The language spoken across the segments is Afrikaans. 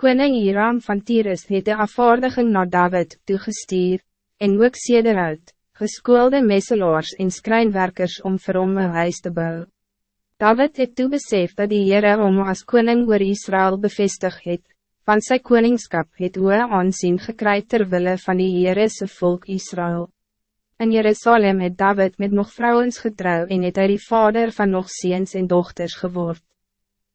Koning Hiram van Tyrus het de afvaardiging naar David toegestuur, en ook sederuit, geskoelde messelaars en skrynwerkers om vir hom een huis te bouwen. David het toe besef dat die Heere om as koning oor Israël bevestig het, van sy koningskap het hoe aansien gekry terwille van die Heerese volk Israël. In Jerusalem het David met nog vrouwens getrouw en het hy die vader van nog ziens en dochters geword.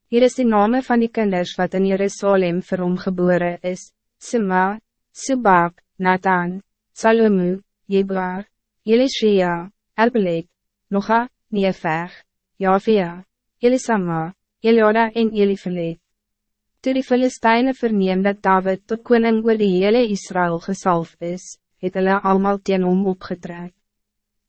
Hier is de name van die kinders wat in Jerusalem vir hom gebore is, Sima, Subak, Nathan, Salomu, Jebar, Elishia, Elbelet, Noga, Neefeg, Javia, Elisama, Elioda en Elifelet. Toe die Filisteine verneem dat David tot koning oor die hele Israël gesalf is, het hulle allemaal teen hom opgetrek.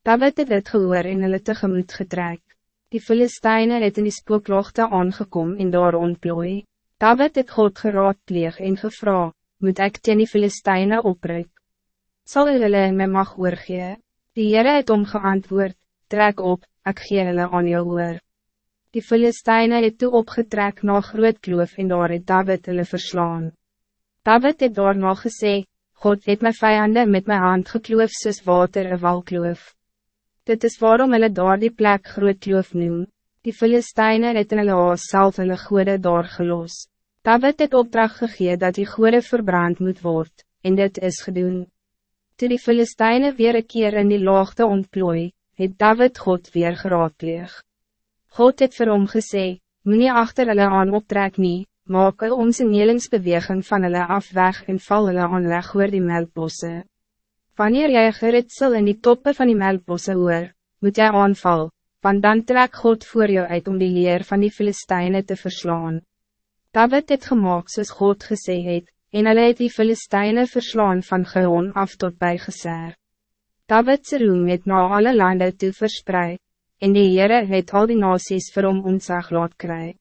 David het dit gehoor en hulle tegemoet getrek. Die Filisteine het in die spookloogte aangekom en daar ontplooi. David het God geraadpleeg en gevra, moet ik teen die Filisteine opruik? Zal hulle in my mag oorgee? Die Heere het omgeantwoord, trek op, ik gee hulle aan jou oor. Die Filisteine het toe opgetrek na groot kloof en daar het David hulle verslaan. David het daarna gesê, God het my vijanden met my hand gekloof soos water een walkloof. Dit is waarom hulle daar die plek groot kloof noem. Die Filisteine het in hulle haas self hulle goede daar gelos. David het opdracht gegee dat die goede verbrand moet worden, en dit is gedoen. Toe die Filisteine weer een keer in die laagte ontplooi, het David God weer geraadpleeg. God het vir hom gesê, moet nie achter hulle aan optrek nie, maak een omsenelingsbeweging van hulle af weg en val hulle aan weg oor die melkbosse. Wanneer jij geritsel in die toppen van die melkbosse hoor, moet jij aanval, want dan trek God voor jou uit om die leer van die Filistijnen te verslaan. David het gemaakt soos God gesê het, en hulle het die Filistijnen verslaan van Geon af tot bij Geser. Davidse roem het na alle landen toe verspreid, en die Heere het al die nasies vir hom ontzag laat kry.